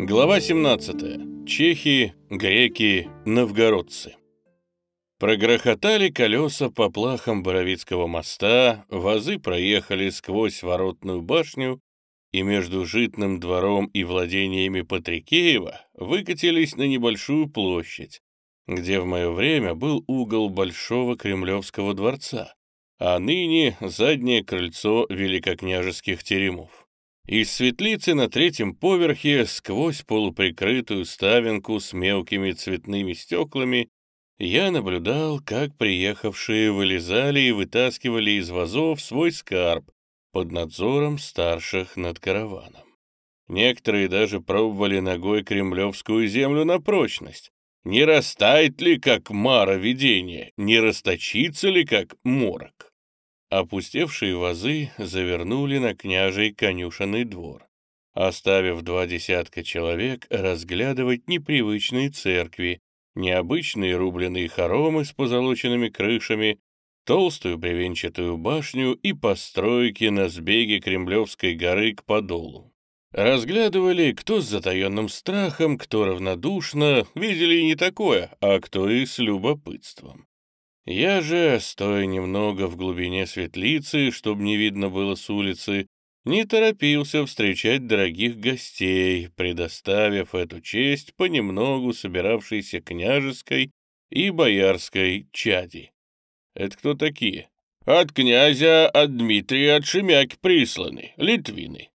Глава 17. Чехи, греки, новгородцы. Прогрохотали колеса по плахам Боровицкого моста, вазы проехали сквозь воротную башню и между житным двором и владениями Патрикеева выкатились на небольшую площадь, где в мое время был угол Большого Кремлевского дворца, а ныне заднее крыльцо великокняжеских теремов. Из светлицы на третьем поверхе сквозь полуприкрытую ставинку с мелкими цветными стеклами я наблюдал, как приехавшие вылезали и вытаскивали из вазов свой скарб под надзором старших над караваном. Некоторые даже пробовали ногой кремлевскую землю на прочность. Не растает ли, как мара видение, не расточится ли, как морок? Опустевшие вазы завернули на княжий конюшенный двор, оставив два десятка человек разглядывать непривычные церкви, необычные рубленые хоромы с позолоченными крышами, толстую бревенчатую башню и постройки на сбеге Кремлевской горы к Подолу. Разглядывали, кто с затаенным страхом, кто равнодушно, видели и не такое, а кто и с любопытством. Я же, стоя немного в глубине светлицы, чтобы не видно было с улицы, не торопился встречать дорогих гостей, предоставив эту честь понемногу собиравшейся княжеской и боярской чади. Это кто такие? От князя, от Дмитрия, от Шемяки присланы, литвины.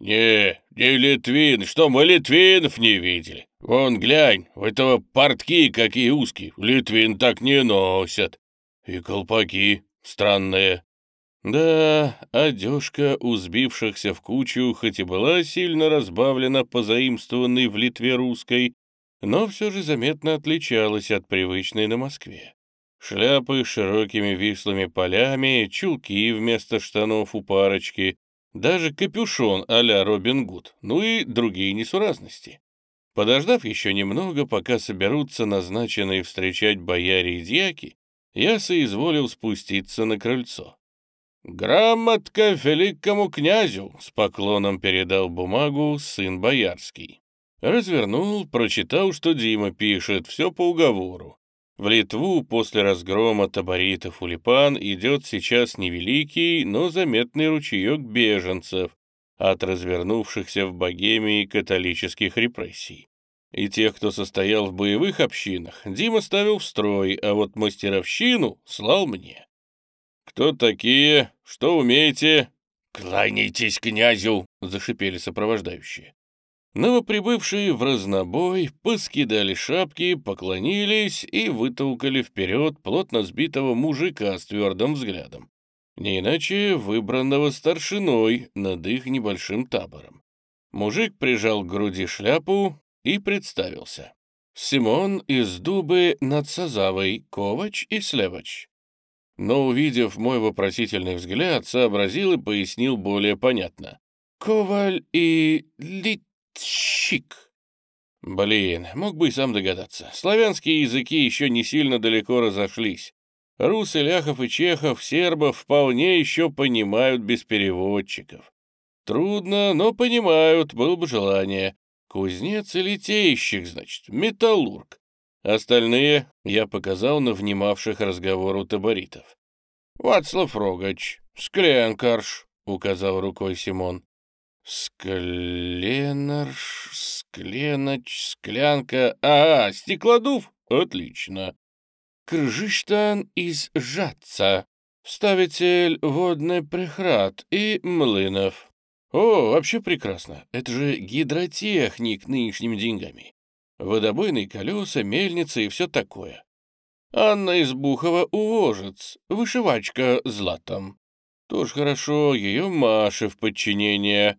Не, не литвин, что мы литвинов не видели. Вон, глянь, у этого портки какие узкие, Литвин так не носят. И колпаки странные. Да, одежка у сбившихся в кучу хоть и была сильно разбавлена позаимствованной в Литве русской, но все же заметно отличалась от привычной на Москве. Шляпы с широкими вислыми полями, чулки вместо штанов у парочки, даже капюшон а-ля Робин Гуд, ну и другие несуразности. Подождав еще немного, пока соберутся назначенные встречать бояре и дьяки, я соизволил спуститься на крыльцо. «Грамотка великому князю!» — с поклоном передал бумагу сын Боярский. Развернул, прочитал, что Дима пишет, все по уговору. В Литву после разгрома таборитов Улипан идет сейчас невеликий, но заметный ручеек беженцев от развернувшихся в Богемии католических репрессий. И тех, кто состоял в боевых общинах, Дима ставил в строй, а вот мастеровщину слал мне. «Кто такие? Что умеете?» «Кланяйтесь князю!» — зашипели сопровождающие. Новоприбывшие в разнобой поскидали шапки, поклонились и вытолкали вперед плотно сбитого мужика с твердым взглядом. Не иначе выбранного старшиной над их небольшим табором. Мужик прижал к груди шляпу, и представился. Симон из Дубы над Сазавой, Ковач и Слевач. Но, увидев мой вопросительный взгляд, сообразил и пояснил более понятно. Коваль и Литщик. Блин, мог бы и сам догадаться. Славянские языки еще не сильно далеко разошлись. Русы, ляхов и чехов, сербов вполне еще понимают без переводчиков. Трудно, но понимают, было бы желание. Кузнец и литейщик, значит, металлург. Остальные я показал на внимавших разговору таборитов. «Вацлав Рогач, Скленкарш», — указал рукой Симон. «Скленарш, Скленач, Склянка... А, стеклодув? Отлично. Кржиштан из Жатца, ставитель водный прихрат и Млынов. О, вообще прекрасно. Это же гидротехник нынешними деньгами. Водобойные колеса, мельница и все такое. Анна из Бухова увожец, вышивачка златом. Тоже хорошо, ее Маша в подчинение.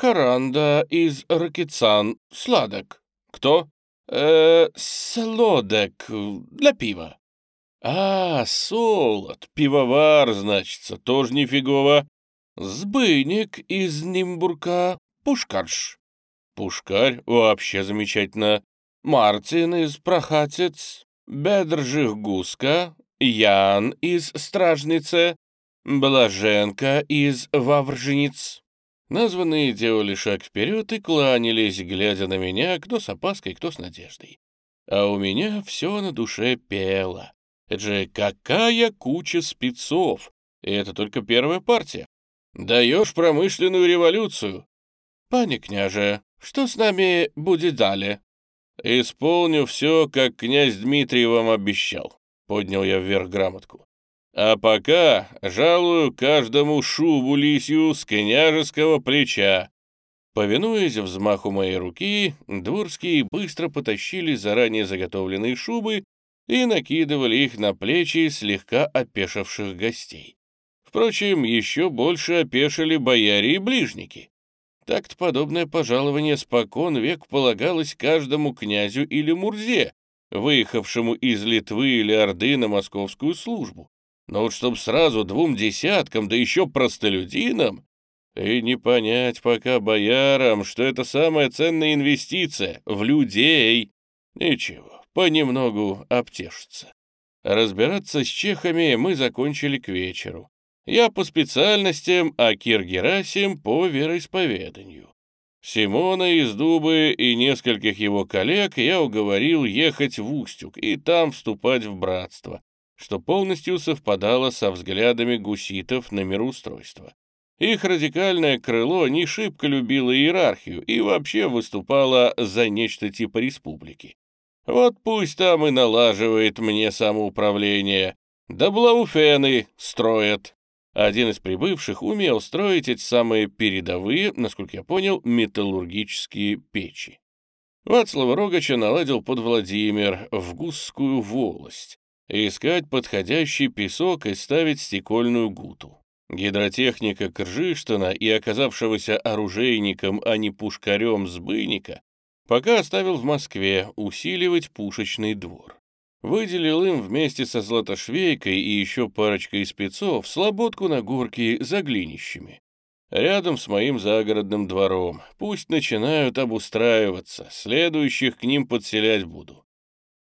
Каранда из Ракицан, сладок. Кто? Э, солодок, для пива. А, солод, пивовар, значится, тоже нифигово. Сбыник из Нимбурка, Пушкарш. Пушкарь вообще замечательно. Мартин из Прохатец, Бедржих Гуска, Ян из Стражницы, Блаженка из Вавржениц. Названные делали шаг вперед и кланялись, глядя на меня, кто с опаской, кто с надеждой. А у меня все на душе пело. Это же какая куча спецов! И это только первая партия. Даешь промышленную революцию. Пане княже, что с нами будет далее? Исполню все, как князь Дмитрий вам обещал. Поднял я вверх грамотку. А пока жалую каждому шубу лисью с княжеского плеча. Повинуясь взмаху моей руки, дворские быстро потащили заранее заготовленные шубы и накидывали их на плечи слегка опешивших гостей. Впрочем, еще больше опешили бояре и ближники. Так-то подобное пожалование спокон век полагалось каждому князю или мурзе, выехавшему из Литвы или Орды на московскую службу. Но вот чтоб сразу двум десяткам, да еще простолюдинам, и не понять пока боярам, что это самая ценная инвестиция в людей. Ничего, понемногу обтешится. Разбираться с чехами мы закончили к вечеру. Я по специальностям, а Кир Герасим по вероисповеданию. Симона из Дубы и нескольких его коллег я уговорил ехать в Устюг и там вступать в братство, что полностью совпадало со взглядами гуситов на мироустройство. Их радикальное крыло не шибко любило иерархию и вообще выступало за нечто типа республики. Вот пусть там и налаживает мне самоуправление. Да блауфены строят. Один из прибывших умел строить эти самые передовые, насколько я понял, металлургические печи. Вацлава Рогача наладил под Владимир в Гусскую волость искать подходящий песок и ставить стекольную гуту. Гидротехника Кржиштана и оказавшегося оружейником, а не пушкарем Сбыника, пока оставил в Москве усиливать пушечный двор. Выделил им вместе со Златошвейкой и еще парочкой спецов слободку на горке за глинищами. Рядом с моим загородным двором. Пусть начинают обустраиваться, следующих к ним подселять буду.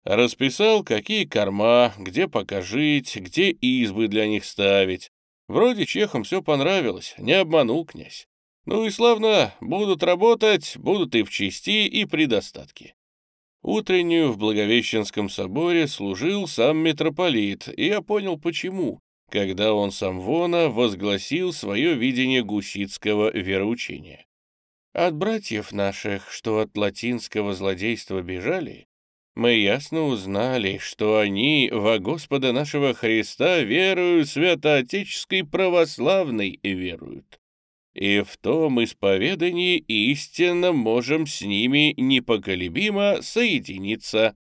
Расписал, какие корма, где пока жить, где избы для них ставить. Вроде чехам все понравилось, не обманул князь. Ну и славно, будут работать, будут и в чести, и при достатке. Утреннюю в Благовещенском соборе служил сам митрополит, и я понял почему, когда он сам Вона возгласил свое видение гуситского вероучения. От братьев наших, что от латинского злодейства бежали, мы ясно узнали, что они во Господа нашего Христа веруют, святоотеческой православной веруют. И в том исповедании истинно можем с ними непоколебимо соединиться.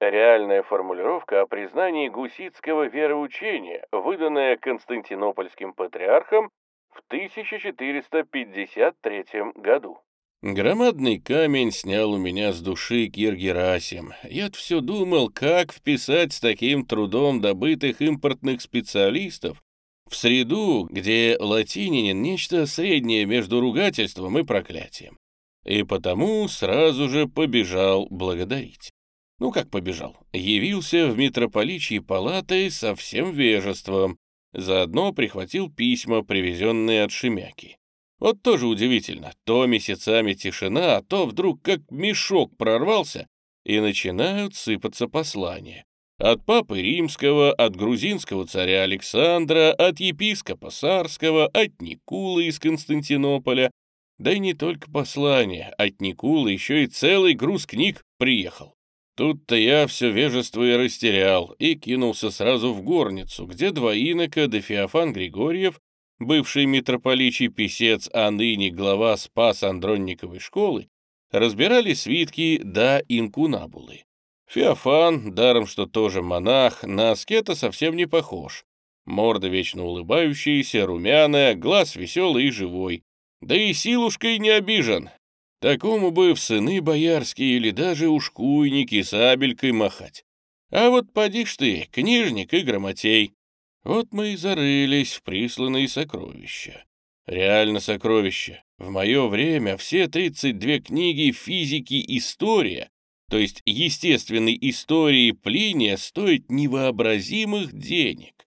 Реальная формулировка о признании гуситского вероучения, выданная Константинопольским патриархом в 1453 году. Громадный камень снял у меня с души Кир Герасим. я все думал, как вписать с таким трудом добытых импортных специалистов в среду, где латининин — нечто среднее между ругательством и проклятием. И потому сразу же побежал благодарить. Ну, как побежал? Явился в митрополичьи палаты со всем вежеством, заодно прихватил письма, привезенные от Шемяки. Вот тоже удивительно, то месяцами тишина, а то вдруг как мешок прорвался, и начинают сыпаться послания. От папы римского, от грузинского царя Александра, от епископа Сарского, от Никулы из Константинополя. Да и не только послания, от Никулы еще и целый груз книг приехал. Тут-то я все вежество и растерял, и кинулся сразу в горницу, где два инока да Феофан Григорьев бывший митрополичий писец, а ныне глава Спас Андронниковой школы, разбирали свитки да инкунабулы. Феофан, даром что тоже монах, на аскета совсем не похож. Морда вечно улыбающаяся, румяная, глаз веселый и живой. Да и силушкой не обижен. Такому бы в сыны боярские или даже ушкуйники сабелькой махать. А вот поди ж ты, книжник и грамотей. Вот мы и зарылись в присланные сокровища. Реально сокровища. В мое время все 32 книги физики «История», то есть естественной истории Плиния, стоят невообразимых денег.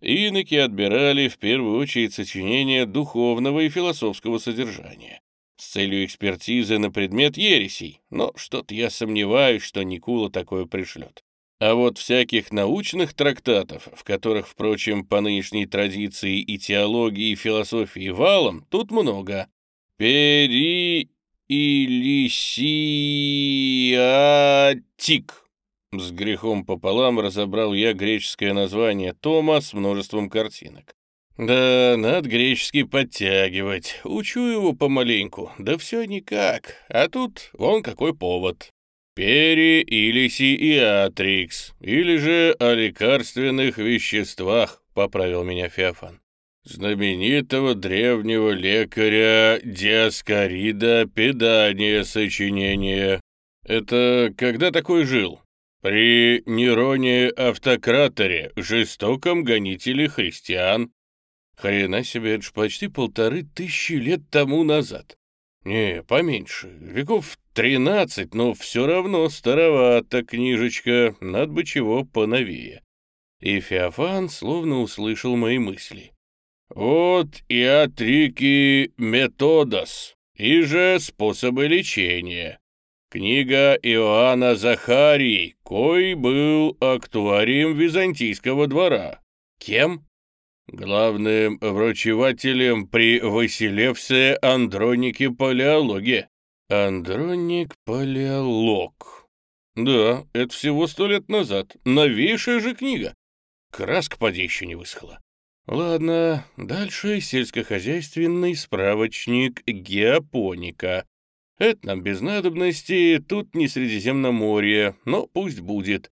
Иноки отбирали в первую очередь сочинения духовного и философского содержания с целью экспертизы на предмет ересей, но что-то я сомневаюсь, что Никула такое пришлет. А вот всяких научных трактатов, в которых, впрочем, по нынешней традиции и теологии, и философии валом, тут много. Пери Илисиатик. С грехом пополам разобрал я греческое название тома с множеством картинок. Да, надо греческий подтягивать. Учу его помаленьку, да все никак. А тут вон какой повод. Пери или сииатрикс, или же о лекарственных веществах, поправил меня Феофан. Знаменитого древнего лекаря Диаскорида «Педание сочинения». Это когда такой жил? При Нероне Автократоре, жестоком гонителе христиан. Хрена себе, это ж почти полторы тысячи лет тому назад. Не, поменьше, веков тринадцать, но все равно старовата книжечка, надо бы чего поновее. И Феофан словно услышал мои мысли. Вот и атрики методос, и же способы лечения. Книга Иоанна Захарий, кой был актуарием византийского двора. Кем? Главным врачевателем при Василевсе Андронике Палеологе. Андроник Палеолог. Да, это всего сто лет назад. Новейшая же книга. Краска поди еще не высохла. Ладно, дальше сельскохозяйственный справочник геопоника. Это нам без надобности, тут не Средиземноморье, но пусть будет.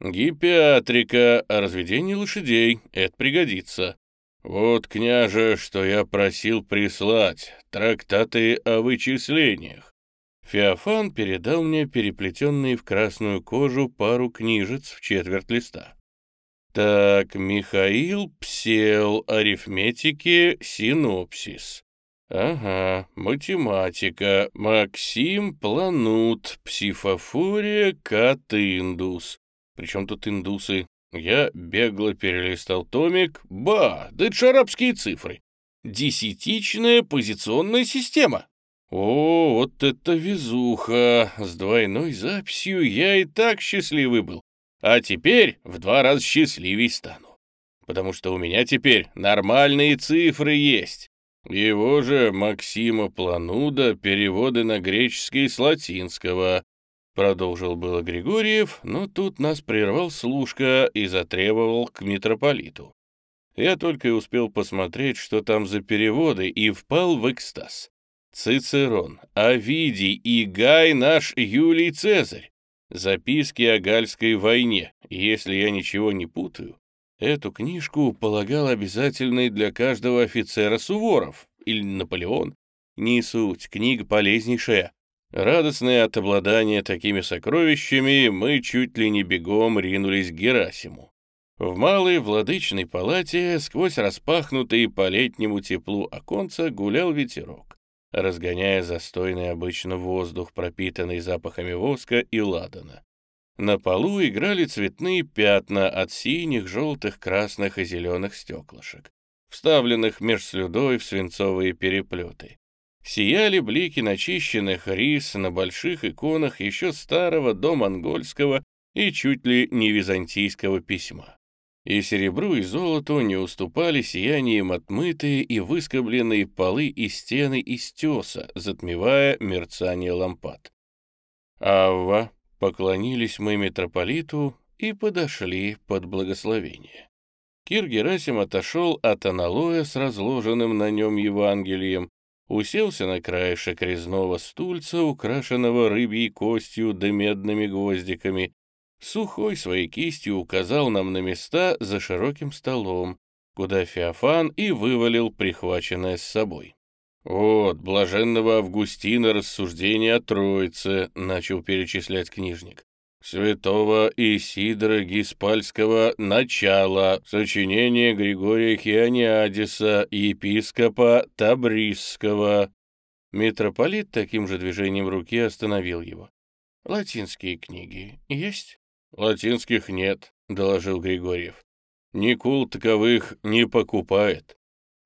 Гипиатрика о разведении лошадей, это пригодится. Вот, княже, что я просил прислать, трактаты о вычислениях. Феофан передал мне переплетенные в красную кожу пару книжец в четверть листа. Так, Михаил Псел, арифметики, синопсис. Ага, математика, Максим Планут, психофория, кат индус. Причем тут индусы? Я бегло перелистал томик. Ба, да это же арабские цифры. Десятичная позиционная система. О, вот это везуха! С двойной записью я и так счастливый был. А теперь в два раза счастливей стану. Потому что у меня теперь нормальные цифры есть. Его же Максима Плануда переводы на греческий с латинского. Продолжил было Григорьев, но тут нас прервал служка и затребовал к митрополиту. Я только и успел посмотреть, что там за переводы, и впал в экстаз. Цицерон, Овидий и Гай наш Юлий Цезарь. Записки о Гальской войне. Если я ничего не путаю, эту книжку полагал обязательной для каждого офицера Суворов или Наполеон. Не суть, книга полезнейшая. Радостные от обладания такими сокровищами, мы чуть ли не бегом ринулись к Герасиму. В малой владычной палате сквозь распахнутые по летнему теплу оконца гулял ветерок разгоняя застойный обычно воздух, пропитанный запахами воска и ладана. На полу играли цветные пятна от синих, желтых, красных и зеленых стеклышек, вставленных меж слюдой в свинцовые переплеты. Сияли блики начищенных рис на больших иконах еще старого домонгольского и чуть ли не византийского письма и серебру и золоту не уступали сиянием отмытые и выскобленные полы и стены из теса, затмевая мерцание лампад. Авва, поклонились мы митрополиту и подошли под благословение. Кир Герасим отошел от аналоя с разложенным на нем Евангелием, уселся на краешек резного стульца, украшенного рыбьей костью да медными гвоздиками, Сухой своей кистью указал нам на места за широким столом, куда Феофан и вывалил прихваченное с собой. «Вот, блаженного Августина рассуждения о Троице», — начал перечислять книжник. «Святого Исидора Гиспальского «Начало», сочинение Григория Хиониадиса, епископа Табрисского». Митрополит таким же движением руки остановил его. «Латинские книги есть?» «Латинских нет», — доложил Григорьев. Никул таковых не покупает.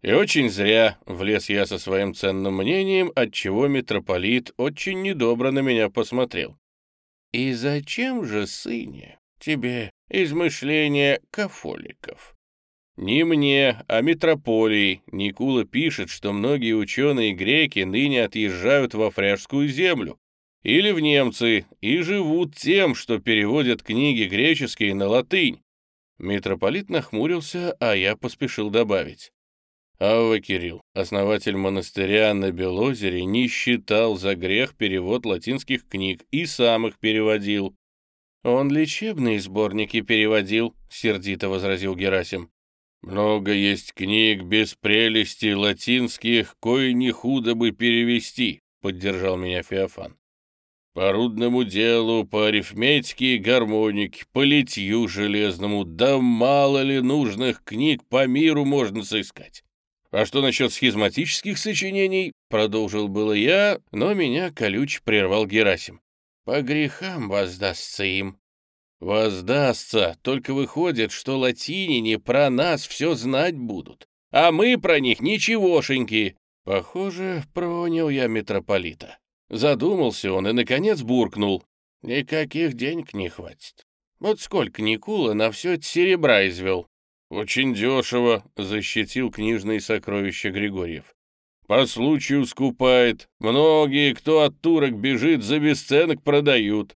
И очень зря влез я со своим ценным мнением, отчего митрополит очень недобро на меня посмотрел. «И зачем же, сыне, тебе измышления кафоликов?» «Не мне, а метрополии. Никула пишет, что многие ученые-греки ныне отъезжают во фряжскую землю или в немцы и живут тем, что переводят книги греческие на латынь». Митрополит нахмурился, а я поспешил добавить. Авва Кирилл, основатель монастыря на Белозере, не считал за грех перевод латинских книг и сам их переводил. «Он лечебные сборники переводил», — сердито возразил Герасим. Много есть книг без прелести латинских, кое не худо бы перевести, поддержал меня Феофан. По рудному делу, по арифметике и гармонике, по литью железному, да мало ли нужных книг по миру можно соискать. А что насчет схизматических сочинений, продолжил было я, но меня колюч прервал Герасим. По грехам воздастся им, «Воздастся, только выходит, что латинине про нас все знать будут, а мы про них ничегошеньки». Похоже, пронял я митрополита. Задумался он и, наконец, буркнул. «Никаких денег не хватит. Вот сколько Никула на все это серебра извел». «Очень дешево», — защитил книжные сокровища Григорьев. «По случаю скупает. Многие, кто от турок бежит, за бесценок продают.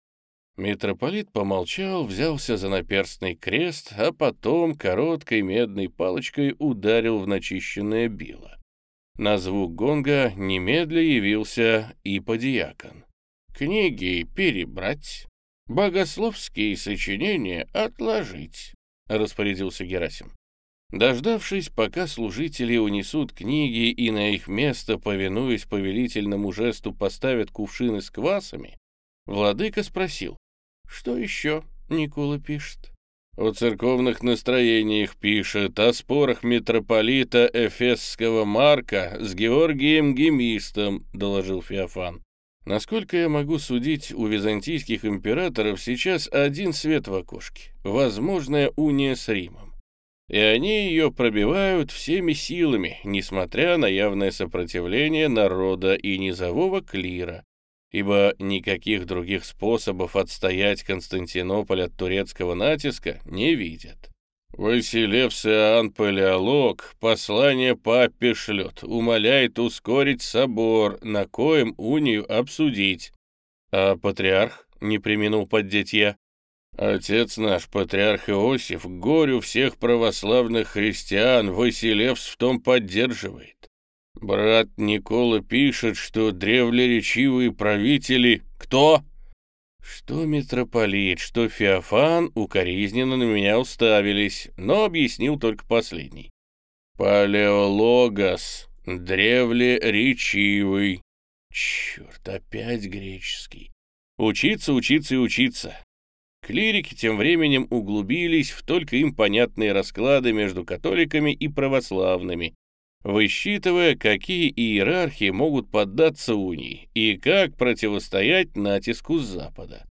Митрополит помолчал, взялся за наперстный крест, а потом короткой медной палочкой ударил в начищенное било. На звук гонга немедля явился и подиакон. «Книги перебрать, богословские сочинения отложить», — распорядился Герасим. Дождавшись, пока служители унесут книги и на их место, повинуясь повелительному жесту, поставят кувшины с квасами, владыка спросил, что еще Никола пишет? О церковных настроениях пишет, о спорах митрополита Эфесского Марка с Георгием Гемистом, доложил Феофан. Насколько я могу судить, у византийских императоров сейчас один свет в окошке — возможная уния с Римом. И они ее пробивают всеми силами, несмотря на явное сопротивление народа и низового клира, ибо никаких других способов отстоять Константинополь от турецкого натиска не видят. Василев Иоанн Палеолог послание папе шлет, умоляет ускорить собор, на коем унию обсудить. А патриарх не применил поддеть я. Отец наш, патриарх Иосиф, горю всех православных христиан Василевс в том поддерживает. Брат Никола пишет, что древлеречивые правители... Кто? Что митрополит, что Феофан укоризненно на меня уставились, но объяснил только последний. Палеологос, древлеречивый. Черт, опять греческий. Учиться, учиться и учиться. Клирики тем временем углубились в только им понятные расклады между католиками и православными, высчитывая, какие иерархии могут поддаться унии и как противостоять натиску Запада.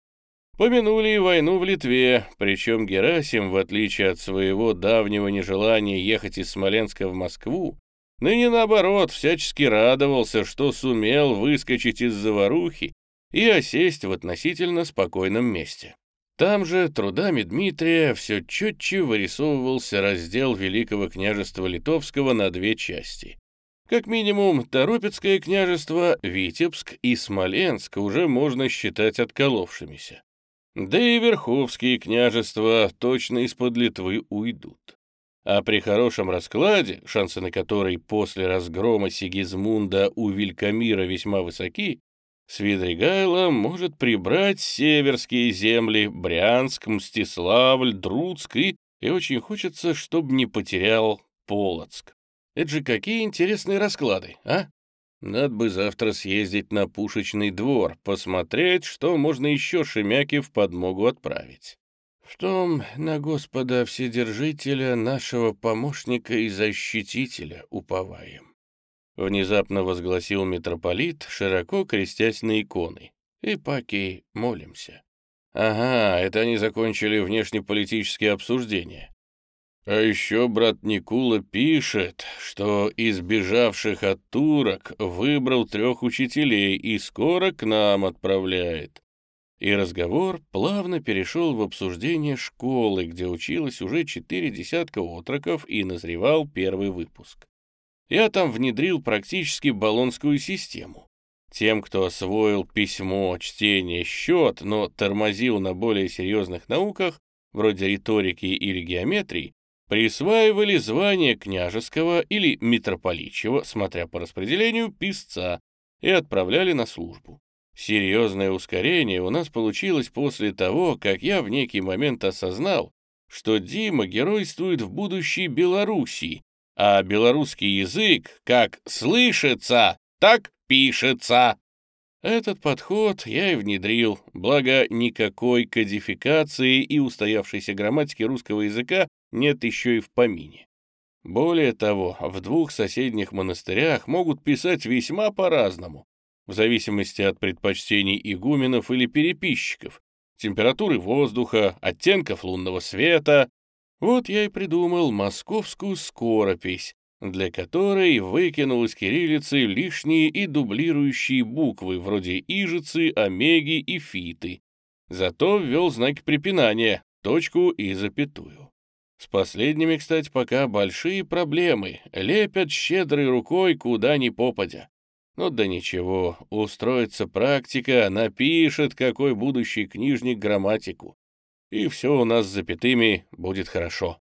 Помянули и войну в Литве, причем Герасим, в отличие от своего давнего нежелания ехать из Смоленска в Москву, ныне наоборот всячески радовался, что сумел выскочить из заварухи и осесть в относительно спокойном месте. Там же трудами Дмитрия все четче вырисовывался раздел Великого княжества Литовского на две части. Как минимум, Торопецкое княжество, Витебск и Смоленск уже можно считать отколовшимися. Да и Верховские княжества точно из-под Литвы уйдут. А при хорошем раскладе, шансы на который после разгрома Сигизмунда у Вилькамира весьма высоки, Свидригайло может прибрать северские земли, Брянск, Мстиславль, Друцк и, и очень хочется, чтобы не потерял Полоцк. Это же какие интересные расклады, а? Надо бы завтра съездить на пушечный двор, посмотреть, что можно еще Шемяки в подмогу отправить. В том на Господа Вседержителя, нашего помощника и защитителя уповаем. Внезапно возгласил митрополит, широко крестясь на иконы. «И паки молимся». «Ага, это они закончили внешнеполитические обсуждения». А еще брат Никула пишет, что из бежавших от турок выбрал трех учителей и скоро к нам отправляет. И разговор плавно перешел в обсуждение школы, где училось уже четыре десятка отроков и назревал первый выпуск. Я там внедрил практически баллонскую систему. Тем, кто освоил письмо, чтение, счет, но тормозил на более серьезных науках, вроде риторики или геометрии, присваивали звание княжеского или митрополичьего, смотря по распределению, писца, и отправляли на службу. Серьезное ускорение у нас получилось после того, как я в некий момент осознал, что Дима геройствует в будущей Белоруссии, а белорусский язык как слышится, так пишется. Этот подход я и внедрил, благо никакой кодификации и устоявшейся грамматики русского языка нет еще и в помине. Более того, в двух соседних монастырях могут писать весьма по-разному, в зависимости от предпочтений игуменов или переписчиков, температуры воздуха, оттенков лунного света. Вот я и придумал московскую скоропись, для которой выкинул из кириллицы лишние и дублирующие буквы вроде ижицы, омеги и фиты. Зато ввел знаки препинания, точку и запятую. С последними, кстати, пока большие проблемы, лепят щедрой рукой куда ни попадя. Ну да ничего, устроится практика, напишет какой будущий книжник грамматику. И все у нас с запятыми будет хорошо.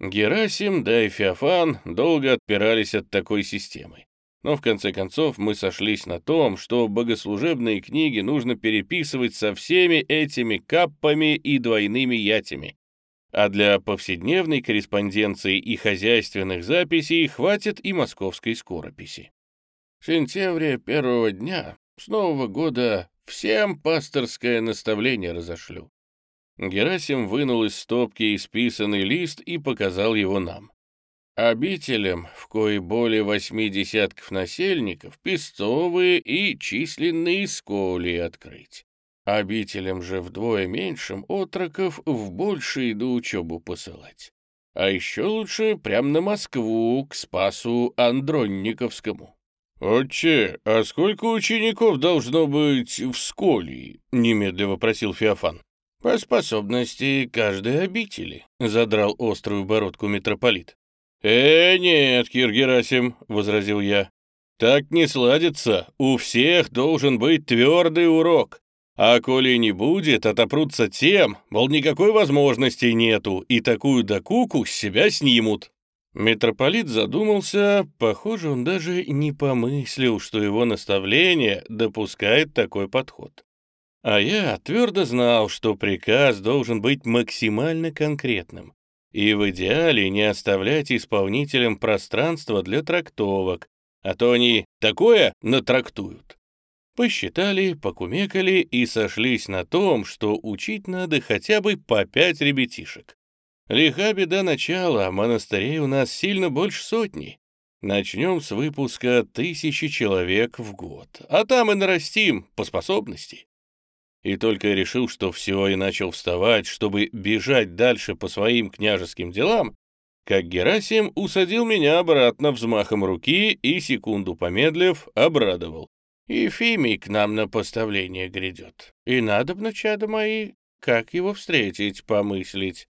Герасим да и Феофан долго отпирались от такой системы. Но в конце концов мы сошлись на том, что богослужебные книги нужно переписывать со всеми этими каппами и двойными ятями. А для повседневной корреспонденции и хозяйственных записей хватит и московской скорописи. В сентябре первого дня с Нового года всем пасторское наставление разошлю. Герасим вынул из стопки исписанный лист и показал его нам. Обителям, в кои более восьми десятков насельников, песцовые и численные сколи открыть. Обителям же вдвое меньшим отроков в большие до учебу посылать. А еще лучше прям на Москву, к Спасу Андронниковскому. «Отче, а сколько учеников должно быть в сколе?» — немедленно вопросил Феофан. «По способности каждой обители», — задрал острую бородку митрополит. «Э, нет, Кир Герасим», — возразил я. «Так не сладится. У всех должен быть твердый урок. А коли не будет, отопрутся тем, мол, никакой возможности нету, и такую докуку с себя снимут». Митрополит задумался, похоже, он даже не помыслил, что его наставление допускает такой подход. А я твердо знал, что приказ должен быть максимально конкретным и в идеале не оставлять исполнителям пространства для трактовок, а то они такое натрактуют. Посчитали, покумекали и сошлись на том, что учить надо хотя бы по пять ребятишек. Лиха беда начала, монастырей у нас сильно больше сотни. Начнем с выпуска тысячи человек в год, а там и нарастим по способности и только решил, что все, и начал вставать, чтобы бежать дальше по своим княжеским делам, как Герасим усадил меня обратно взмахом руки и, секунду помедлив, обрадовал. «Ефимий к нам на поставление грядет, и надо б, чада мои, как его встретить, помыслить».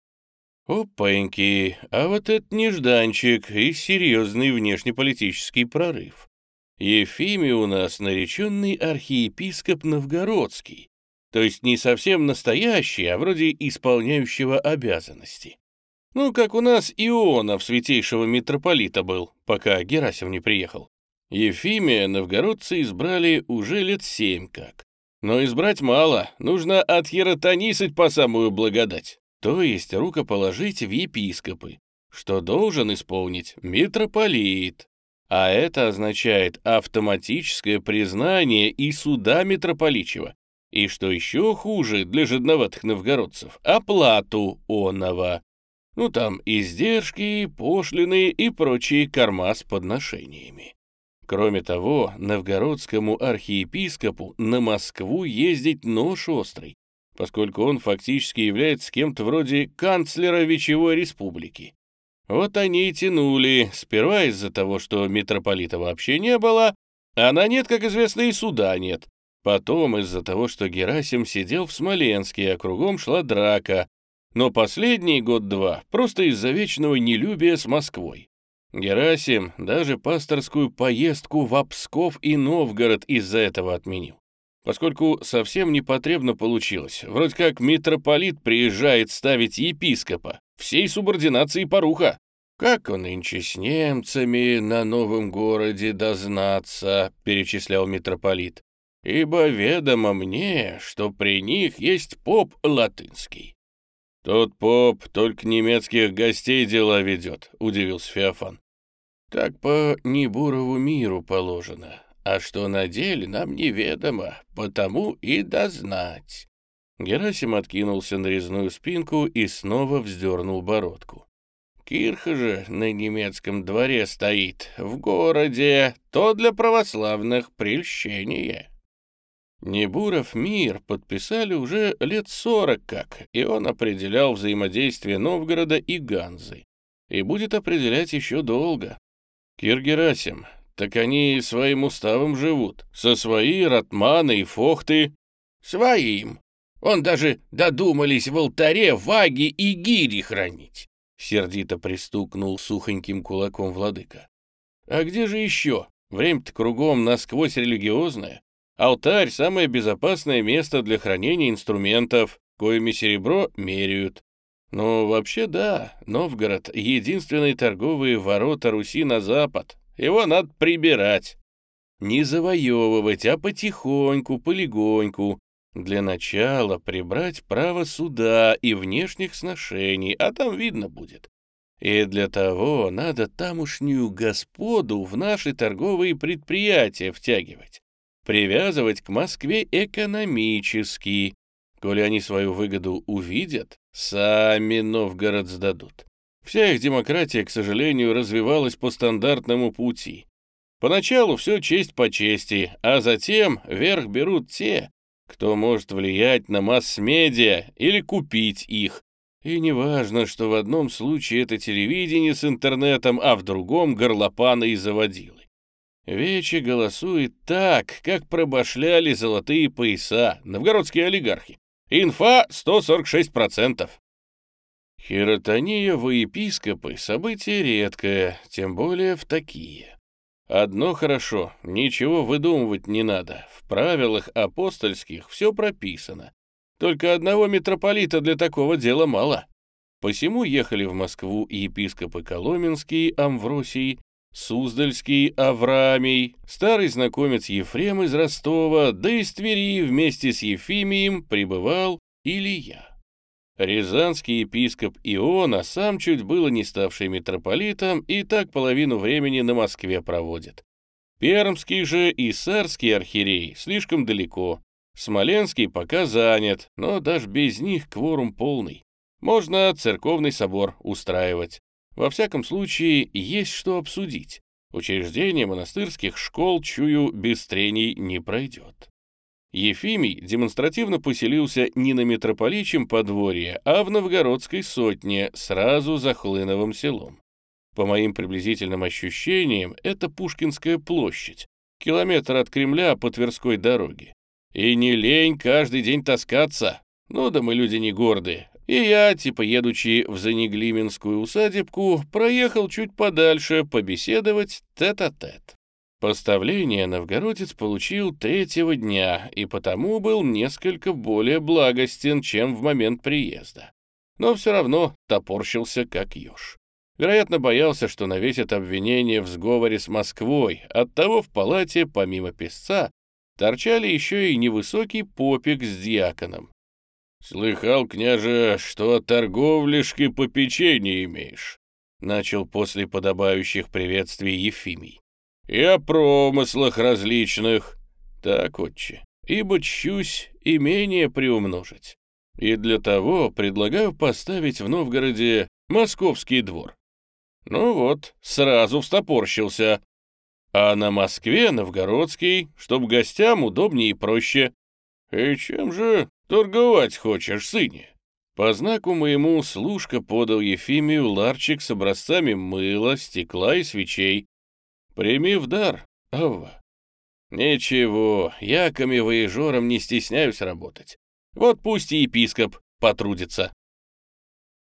Опаньки, а вот это нежданчик и серьезный внешнеполитический прорыв. Ефимий у нас нареченный архиепископ Новгородский, то есть не совсем настоящий, а вроде исполняющего обязанности. Ну, как у нас Ионов святейшего митрополита был, пока Герасим не приехал. Ефимия новгородцы избрали уже лет семь как. Но избрать мало, нужно отхеротонисать по самую благодать, то есть рукоположить в епископы, что должен исполнить митрополит. А это означает автоматическое признание и суда митрополичьего, и, что еще хуже для жадноватых новгородцев, оплату оного. Ну там издержки, пошлины и прочие корма с подношениями. Кроме того, новгородскому архиепископу на Москву ездить нож острый, поскольку он фактически является кем-то вроде канцлера Вечевой Республики. Вот они и тянули, сперва из-за того, что митрополита вообще не было, а на нет, как известно, и суда нет. Потом из-за того, что Герасим сидел в Смоленске, а кругом шла драка. Но последний год-два просто из-за вечного нелюбия с Москвой. Герасим даже пасторскую поездку в Псков и Новгород из-за этого отменил. Поскольку совсем непотребно получилось, вроде как митрополит приезжает ставить епископа, всей субординации поруха. «Как он нынче с немцами на новом городе дознаться», — перечислял митрополит, «ибо ведомо мне, что при них есть поп латынский». «Тот поп только немецких гостей дела ведет», — удивился Феофан. «Так по Небурову миру положено, а что на деле нам неведомо, потому и дознать». Герасим откинулся на резную спинку и снова вздернул бородку. Кирха же на немецком дворе стоит, в городе, то для православных прельщение. Небуров мир подписали уже лет сорок как, и он определял взаимодействие Новгорода и Ганзы. И будет определять еще долго. Кир Герасим, так они своим уставом живут, со свои ратманы и фохты. Своим. Он даже додумались в алтаре ваги и гири хранить. Сердито пристукнул сухоньким кулаком владыка. «А где же еще? Время-то кругом насквозь религиозное. Алтарь — самое безопасное место для хранения инструментов, коими серебро меряют. Ну, вообще да, Новгород — единственные торговые ворота Руси на запад. Его надо прибирать. Не завоевывать, а потихоньку, полегоньку, для начала прибрать право суда и внешних сношений, а там видно будет. И для того надо тамошнюю господу в наши торговые предприятия втягивать, привязывать к Москве экономически. Коли они свою выгоду увидят, сами Новгород сдадут. Вся их демократия, к сожалению, развивалась по стандартному пути. Поначалу все честь по чести, а затем верх берут те, кто может влиять на масс-медиа или купить их. И не важно, что в одном случае это телевидение с интернетом, а в другом — горлопаны и заводилы. Вечи голосует так, как пробашляли золотые пояса, новгородские олигархи. Инфа 146%. Хиротония во епископы — событие редкое, тем более в такие. Одно хорошо, ничего выдумывать не надо. В правилах апостольских все прописано. Только одного митрополита для такого дела мало. Посему ехали в Москву епископы Коломенский, Амвросий, Суздальский, Авраамий, старый знакомец Ефрем из Ростова, да из Твери вместе с Ефимием пребывал Илья. Рязанский епископ Иона, сам чуть было не ставший митрополитом, и так половину времени на Москве проводит. Пермский же и Сарский архиерей слишком далеко. Смоленский пока занят, но даже без них кворум полный. Можно церковный собор устраивать. Во всяком случае, есть что обсудить. Учреждение монастырских школ, чую, без трений не пройдет. Ефимий демонстративно поселился не на митрополичьем подворье, а в новгородской сотне, сразу за Хлыновым селом. По моим приблизительным ощущениям, это Пушкинская площадь, километр от Кремля по Тверской дороге. И не лень каждый день таскаться. Ну да мы люди не гордые. И я, типа едучи в Занеглименскую усадебку, проехал чуть подальше побеседовать тет-а-тет. -тет. Поставление новгородец получил третьего дня и потому был несколько более благостен, чем в момент приезда. Но все равно топорщился как еж. Вероятно, боялся, что навесят обвинение в сговоре с Москвой. Оттого в палате, помимо песца, торчали еще и невысокий попик с диаконом. «Слыхал, княже, что о торговлишке попечение имеешь?» Начал после подобающих приветствий Ефимий и о промыслах различных. Так, отче, ибо чусь имение приумножить. И для того предлагаю поставить в Новгороде московский двор. Ну вот, сразу встопорщился. А на Москве новгородский, чтоб гостям удобнее и проще. И чем же торговать хочешь, сыне? По знаку моему служка подал Ефимию ларчик с образцами мыла, стекла и свечей. Прими в дар, Авва. Ничего, яками воежором не стесняюсь работать. Вот пусть и епископ потрудится.